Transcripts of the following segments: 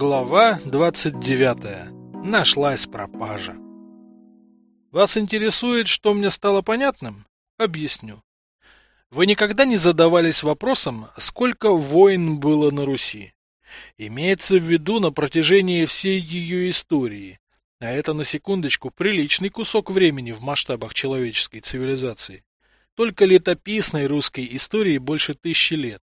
Глава 29. Нашлась пропажа. Вас интересует, что мне стало понятным? Объясню. Вы никогда не задавались вопросом, сколько войн было на Руси? Имеется в виду на протяжении всей ее истории, а это на секундочку приличный кусок времени в масштабах человеческой цивилизации. Только летописной русской истории больше тысячи лет.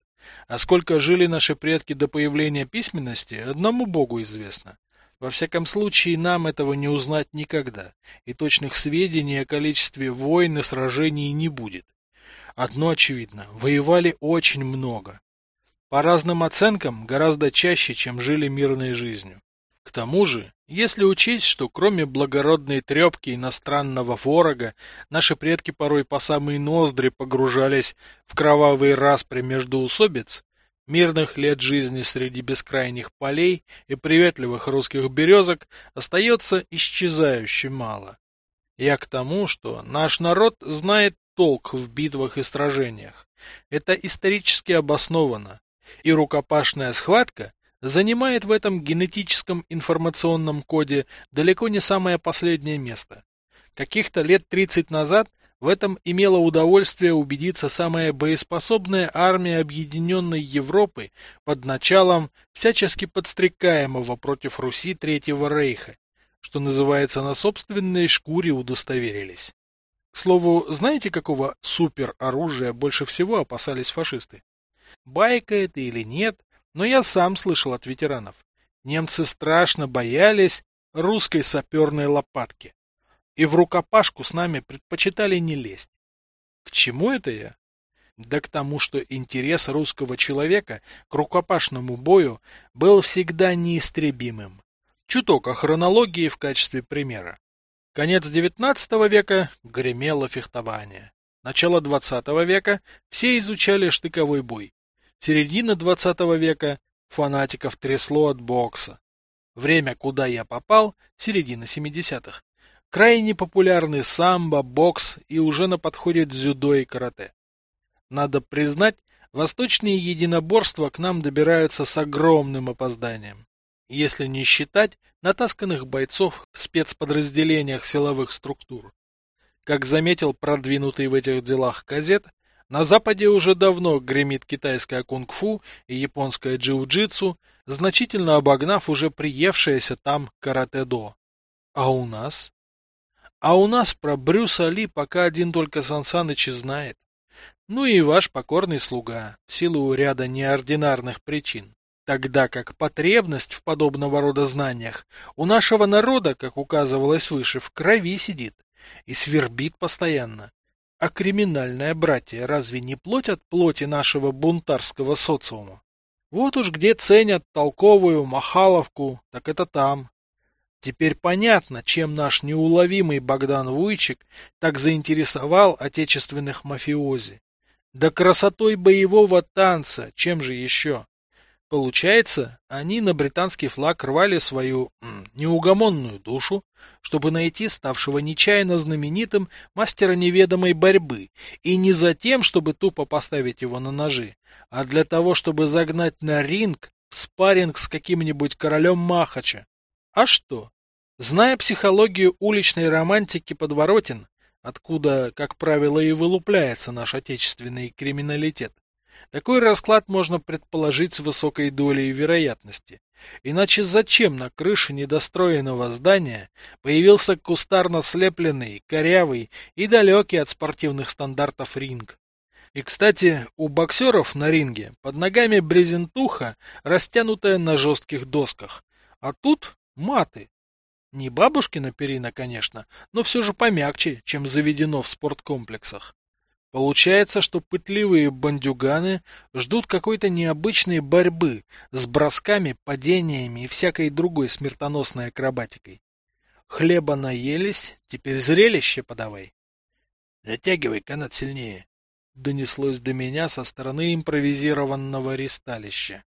А сколько жили наши предки до появления письменности, одному Богу известно. Во всяком случае, нам этого не узнать никогда, и точных сведений о количестве войн и сражений не будет. Одно очевидно, воевали очень много. По разным оценкам, гораздо чаще, чем жили мирной жизнью. К тому же, если учесть, что кроме благородной трепки иностранного ворога, наши предки порой по самые ноздри погружались в кровавые распри между усобиц, мирных лет жизни среди бескрайних полей и приветливых русских березок остается исчезающе мало. Я к тому, что наш народ знает толк в битвах и сражениях. Это исторически обосновано, и рукопашная схватка занимает в этом генетическом информационном коде далеко не самое последнее место. Каких-то лет 30 назад в этом имела удовольствие убедиться самая боеспособная армия Объединенной Европы под началом всячески подстрекаемого против Руси Третьего Рейха, что называется на собственной шкуре удостоверились. К слову, знаете, какого супероружия больше всего опасались фашисты? Байка это или нет, но я сам слышал от ветеранов. Немцы страшно боялись русской саперной лопатки. И в рукопашку с нами предпочитали не лезть. К чему это я? Да к тому, что интерес русского человека к рукопашному бою был всегда неистребимым. Чуток о хронологии в качестве примера. Конец XIX века гремело фехтование. Начало XX века все изучали штыковой бой. Середина двадцатого века фанатиков трясло от бокса. Время, куда я попал, середина семидесятых. Крайне популярны самбо, бокс и уже на подходе дзюдо и карате. Надо признать, восточные единоборства к нам добираются с огромным опозданием. Если не считать натасканных бойцов в спецподразделениях силовых структур. Как заметил продвинутый в этих делах газет, на Западе уже давно гремит китайское кунг-фу и японское джиу-джитсу, значительно обогнав уже приевшееся там карате-до. А у нас? А у нас про Брюса Ли пока один только Сансаныч и знает. Ну и ваш покорный слуга, в силу ряда неординарных причин. Тогда как потребность в подобного рода знаниях у нашего народа, как указывалось выше, в крови сидит и свербит постоянно. А криминальное братья разве не плоть от плоти нашего бунтарского социума? Вот уж где ценят толковую махаловку, так это там. Теперь понятно, чем наш неуловимый Богдан Вуйчик так заинтересовал отечественных мафиози. Да красотой боевого танца, чем же еще? Получается, они на британский флаг рвали свою м, неугомонную душу, чтобы найти ставшего нечаянно знаменитым мастера неведомой борьбы, и не за тем, чтобы тупо поставить его на ножи, а для того, чтобы загнать на ринг в спарринг с каким-нибудь королем Махача. А что? Зная психологию уличной романтики подворотен, откуда, как правило, и вылупляется наш отечественный криминалитет, такой расклад можно предположить с высокой долей вероятности. Иначе зачем на крыше недостроенного здания появился кустарно слепленный, корявый и далекий от спортивных стандартов ринг? И, кстати, у боксеров на ринге под ногами брезентуха, растянутая на жестких досках, а тут маты. Не бабушкина перина, конечно, но все же помягче, чем заведено в спорткомплексах. Получается, что пытливые бандюганы ждут какой-то необычной борьбы с бросками, падениями и всякой другой смертоносной акробатикой. Хлеба наелись, теперь зрелище подавай. Затягивай канат сильнее, донеслось до меня со стороны импровизированного ристалища.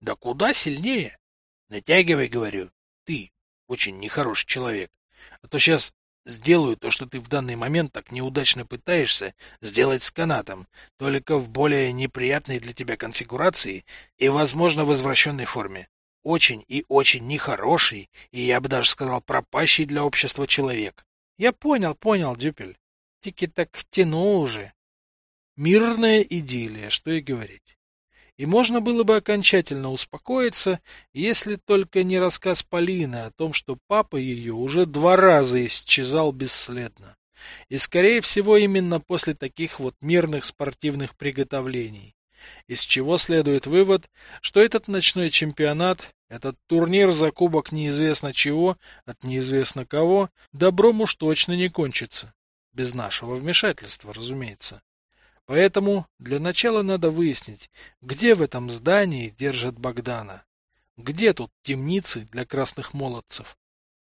Да куда сильнее? Натягивай, говорю. Ты очень нехороший человек. А то сейчас Сделаю то, что ты в данный момент так неудачно пытаешься сделать с канатом, только в более неприятной для тебя конфигурации и, возможно, в извращенной форме. очень и очень нехороший, и я бы даже сказал пропащий для общества человек. Я понял, понял, Дюпель. Тики так тяну уже. Мирная идиллия, что и говорить. И можно было бы окончательно успокоиться, если только не рассказ Полины о том, что папа ее уже два раза исчезал бесследно. И, скорее всего, именно после таких вот мирных спортивных приготовлений. Из чего следует вывод, что этот ночной чемпионат, этот турнир за кубок неизвестно чего, от неизвестно кого, добром уж точно не кончится. Без нашего вмешательства, разумеется. Поэтому для начала надо выяснить, где в этом здании держат Богдана. Где тут темницы для красных молодцев?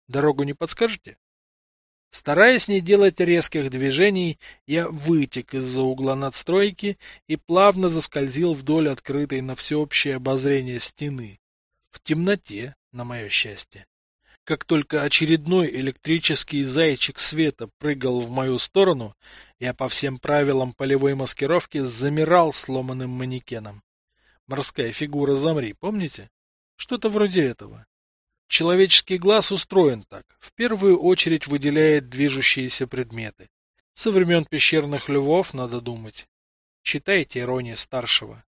Дорогу не подскажете? Стараясь не делать резких движений, я вытек из-за угла надстройки и плавно заскользил вдоль открытой на всеобщее обозрение стены. В темноте, на мое счастье. Как только очередной электрический зайчик света прыгал в мою сторону, я по всем правилам полевой маскировки замирал сломанным манекеном. Морская фигура «Замри», помните? Что-то вроде этого. Человеческий глаз устроен так. В первую очередь выделяет движущиеся предметы. Со времен пещерных львов, надо думать. Читайте иронию старшего.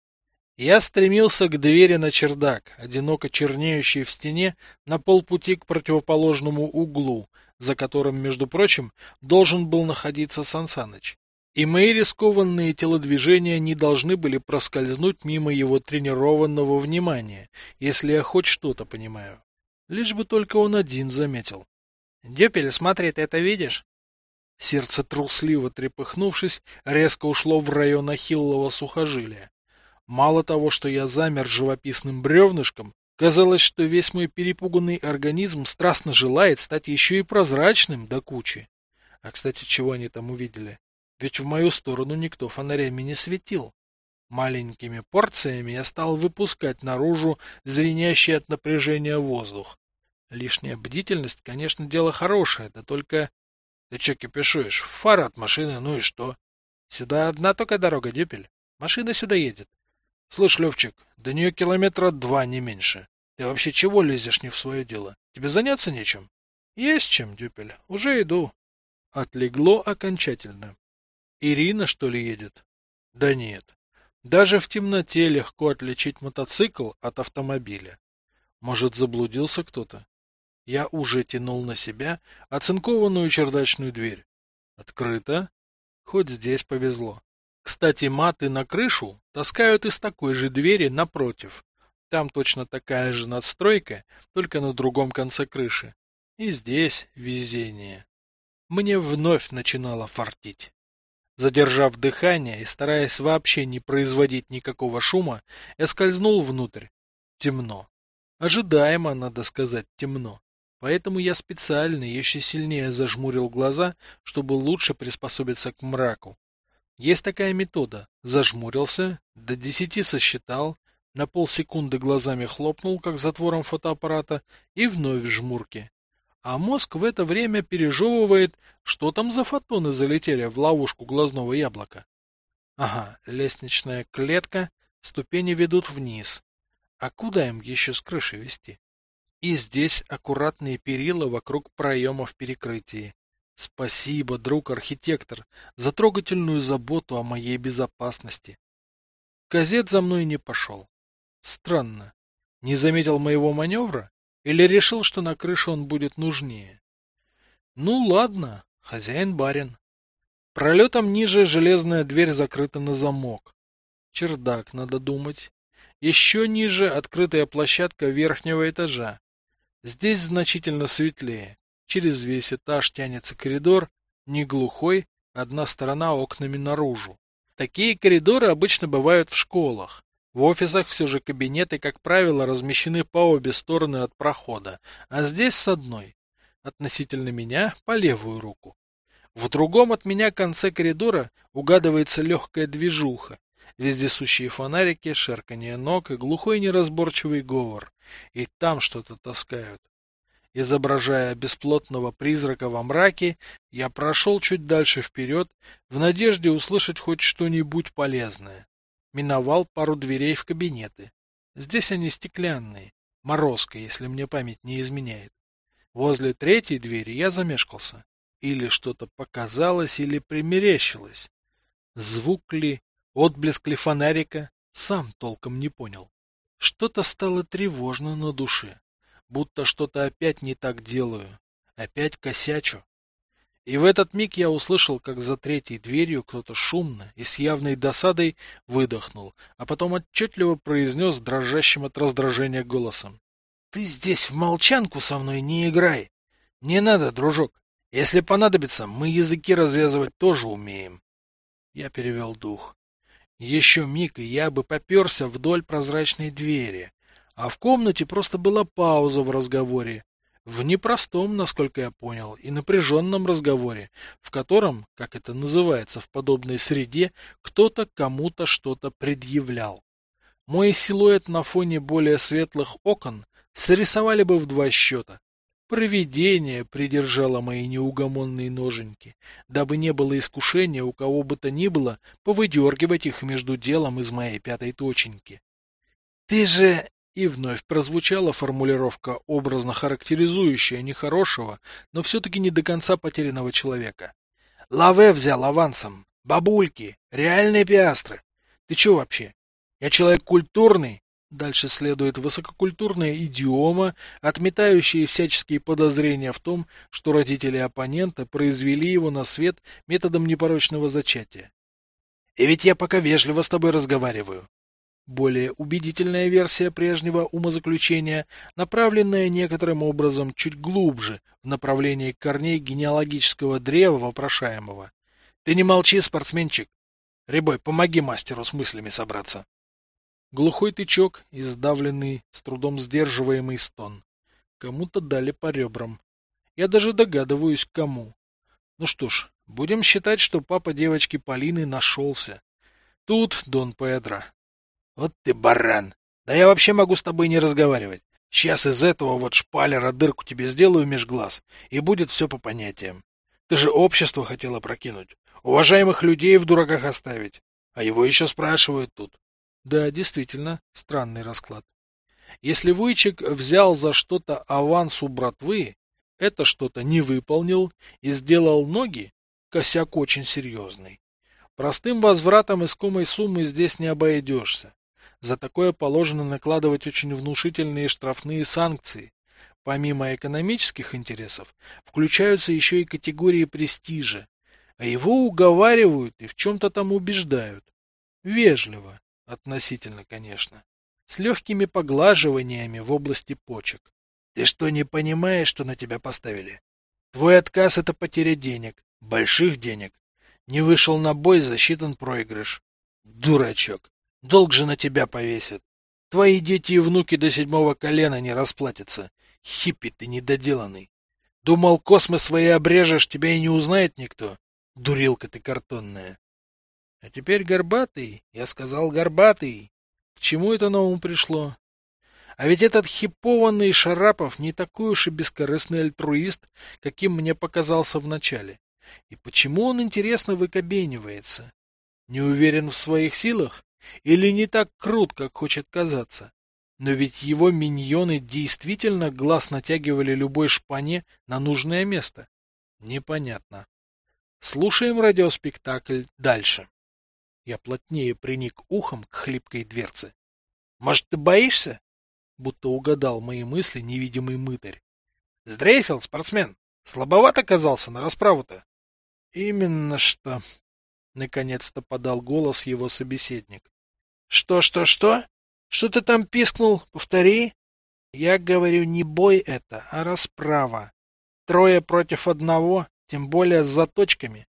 Я стремился к двери на чердак, одиноко чернеющей в стене, на полпути к противоположному углу, за которым, между прочим, должен был находиться Сансаныч. И мои рискованные телодвижения не должны были проскользнуть мимо его тренированного внимания, если я хоть что-то понимаю. Лишь бы только он один заметил. Дюпель, смотри, ты это видишь? Сердце трусливо трепыхнувшись, резко ушло в район ахиллова сухожилия. Мало того, что я замер живописным бревнышком, казалось, что весь мой перепуганный организм страстно желает стать еще и прозрачным до кучи. А, кстати, чего они там увидели? Ведь в мою сторону никто фонарями не светил. Маленькими порциями я стал выпускать наружу звенящий от напряжения воздух. Лишняя бдительность, конечно, дело хорошее, да только... Ты че кипишуешь? Фара от машины, ну и что? Сюда одна только дорога, Дюпель. Машина сюда едет. Слышь, Левчик, до нее километра два, не меньше. Ты вообще чего лезешь не в свое дело? Тебе заняться нечем? Есть чем, Дюпель. Уже иду. Отлегло окончательно. Ирина, что ли, едет? Да нет. Даже в темноте легко отличить мотоцикл от автомобиля. Может, заблудился кто-то? Я уже тянул на себя оцинкованную чердачную дверь. Открыто. Хоть здесь повезло. Кстати, маты на крышу таскают из такой же двери напротив. Там точно такая же надстройка, только на другом конце крыши. И здесь везение. Мне вновь начинало фартить. Задержав дыхание и стараясь вообще не производить никакого шума, я скользнул внутрь. Темно. Ожидаемо, надо сказать, темно. Поэтому я специально еще сильнее зажмурил глаза, чтобы лучше приспособиться к мраку. Есть такая метода. Зажмурился, до десяти сосчитал, на полсекунды глазами хлопнул, как затвором фотоаппарата, и вновь в жмурке а мозг в это время пережевывает, что там за фотоны залетели в ловушку глазного яблока. Ага, лестничная клетка, ступени ведут вниз. А куда им еще с крыши вести? И здесь аккуратные перила вокруг проемов перекрытия. Спасибо, друг-архитектор, за трогательную заботу о моей безопасности. Газет за мной не пошел. Странно. Не заметил моего маневра? Или решил, что на крыше он будет нужнее? Ну ладно, хозяин-барин. Пролетом ниже железная дверь закрыта на замок. Чердак, надо думать. Еще ниже открытая площадка верхнего этажа. Здесь значительно светлее. Через весь этаж тянется коридор, не глухой, одна сторона окнами наружу. Такие коридоры обычно бывают в школах. В офисах все же кабинеты, как правило, размещены по обе стороны от прохода, а здесь с одной. Относительно меня по левую руку. В другом от меня конце коридора угадывается легкая движуха, вездесущие фонарики, шерканье ног и глухой неразборчивый говор. И там что-то таскают. Изображая бесплотного призрака во мраке, я прошел чуть дальше вперед, в надежде услышать хоть что-нибудь полезное миновал пару дверей в кабинеты. Здесь они стеклянные, Морозко, если мне память не изменяет. Возле третьей двери я замешкался. Или что-то показалось, или примерещилось. Звук ли, отблеск ли фонарика, сам толком не понял. Что-то стало тревожно на душе, будто что-то опять не так делаю, опять косячу. И в этот миг я услышал, как за третьей дверью кто-то шумно и с явной досадой выдохнул, а потом отчетливо произнес дрожащим от раздражения голосом. — Ты здесь в молчанку со мной не играй. Не надо, дружок. Если понадобится, мы языки развязывать тоже умеем. Я перевел дух. Еще миг, и я бы поперся вдоль прозрачной двери. А в комнате просто была пауза в разговоре, в непростом, насколько я понял, и напряженном разговоре, в котором, как это называется в подобной среде, кто-то кому-то что-то предъявлял. Мой силуэт на фоне более светлых окон срисовали бы в два счета. Провидение придержало мои неугомонные ноженьки, дабы не было искушения у кого бы то ни было повыдергивать их между делом из моей пятой точеньки. — Ты же и вновь прозвучала формулировка, образно характеризующая нехорошего, но все-таки не до конца потерянного человека. «Лаве взял авансом. Бабульки. Реальные пиастры. Ты че вообще? Я человек культурный?» Дальше следует высококультурная идиома, отметающая всяческие подозрения в том, что родители оппонента произвели его на свет методом непорочного зачатия. И ведь я пока вежливо с тобой разговариваю. Более убедительная версия прежнего умозаключения, направленная некоторым образом чуть глубже в направлении корней генеалогического древа вопрошаемого. Ты не молчи, спортсменчик. Рябой, помоги мастеру с мыслями собраться. Глухой тычок и сдавленный, с трудом сдерживаемый стон. Кому-то дали по ребрам. Я даже догадываюсь, кому. Ну что ж, будем считать, что папа девочки Полины нашелся. Тут Дон Педро. Вот ты баран. Да я вообще могу с тобой не разговаривать. Сейчас из этого вот шпалера дырку тебе сделаю меж глаз, и будет все по понятиям. Ты же общество хотела прокинуть. Уважаемых людей в дураках оставить. А его еще спрашивают тут. Да, действительно, странный расклад. Если Вуйчик взял за что-то аванс у братвы, это что-то не выполнил и сделал ноги, косяк очень серьезный. Простым возвратом искомой суммы здесь не обойдешься. За такое положено накладывать очень внушительные штрафные санкции. Помимо экономических интересов, включаются еще и категории престижа, а его уговаривают и в чем-то там убеждают. Вежливо, относительно, конечно, с легкими поглаживаниями в области почек. Ты что, не понимаешь, что на тебя поставили? Твой отказ — это потеря денег, больших денег. Не вышел на бой, засчитан проигрыш. Дурачок. Долг же на тебя повесят. Твои дети и внуки до седьмого колена не расплатятся. Хиппи ты недоделанный. Думал, космос свои обрежешь, тебя и не узнает никто. Дурилка ты картонная. А теперь горбатый, я сказал горбатый. К чему это новому пришло? А ведь этот хипованный Шарапов не такой уж и бескорыстный альтруист, каким мне показался вначале. И почему он, интересно, выкобенивается? Не уверен в своих силах? Или не так крут, как хочет казаться? Но ведь его миньоны действительно глаз натягивали любой шпане на нужное место. Непонятно. Слушаем радиоспектакль дальше. Я плотнее приник ухом к хлипкой дверце. Может, ты боишься? Будто угадал мои мысли невидимый мытарь. Сдрейфил, спортсмен. Слабоват оказался на расправу-то. Именно что. Наконец-то подал голос его собеседник. Что, что, что? Что ты там пискнул? Повтори. Я говорю, не бой это, а расправа. Трое против одного, тем более с заточками.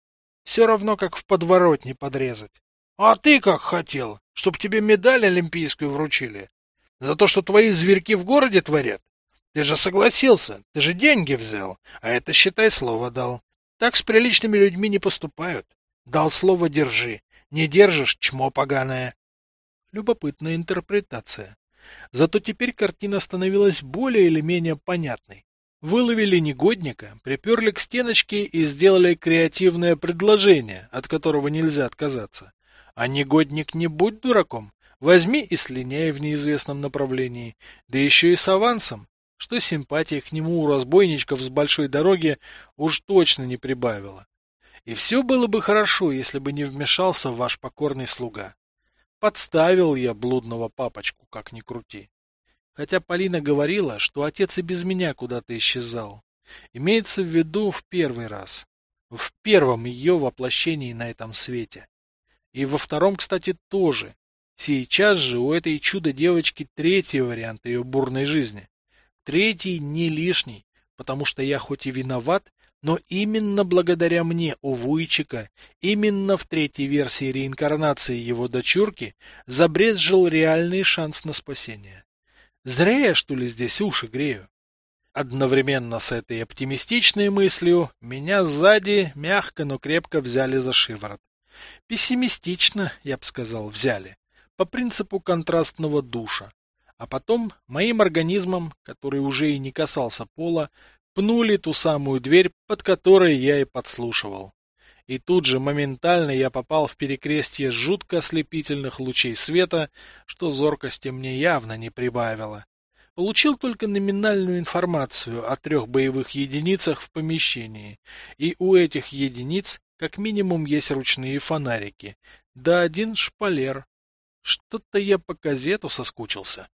Все равно, как в подворотне подрезать. А ты как хотел, чтоб тебе медаль олимпийскую вручили? За то, что твои зверьки в городе творят? Ты же согласился, ты же деньги взял, а это, считай, слово дал. Так с приличными людьми не поступают. Дал слово держи, не держишь, чмо поганое. Любопытная интерпретация. Зато теперь картина становилась более или менее понятной. Выловили негодника, приперли к стеночке и сделали креативное предложение, от которого нельзя отказаться. А негодник не будь дураком, Возьми и слиняй в неизвестном направлении, да еще и с авансом, что симпатия к нему у разбойничков с большой дороги уж точно не прибавила. И все было бы хорошо, если бы не вмешался ваш покорный слуга. Подставил я блудного папочку, как ни крути. Хотя Полина говорила, что отец и без меня куда-то исчезал. Имеется в виду в первый раз. В первом ее воплощении на этом свете. И во втором, кстати, тоже. Сейчас же у этой чудо-девочки третий вариант ее бурной жизни. Третий не лишний, потому что я хоть и виноват, но именно благодаря мне у Вуйчика, именно в третьей версии реинкарнации его дочурки, забрезжил реальный шанс на спасение. Зря я, что ли, здесь уши грею? Одновременно с этой оптимистичной мыслью меня сзади мягко, но крепко взяли за шиворот. Пессимистично, я бы сказал, взяли, по принципу контрастного душа. А потом моим организмом, который уже и не касался пола, пнули ту самую дверь, под которой я и подслушивал. И тут же моментально я попал в перекрестье жутко ослепительных лучей света, что зоркости мне явно не прибавило. Получил только номинальную информацию о трех боевых единицах в помещении, и у этих единиц как минимум есть ручные фонарики, да один шпалер. Что-то я по газету соскучился.